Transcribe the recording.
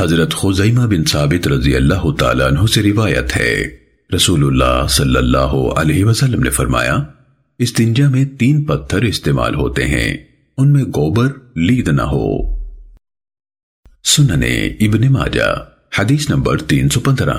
حضرت خزیمہ بن ثابت رضی اللہ تعالیٰ عنہ سے روایت ہے۔ رسول اللہ صلی اللہ علیہ وسلم نے فرمایا، استنجا میں تین پتھر استعمال ہوتے ہیں، ان میں گوبر، لید نہ ہو۔ سننے ابن ماجہ، حدیث نمبر تین سو پندرہ۔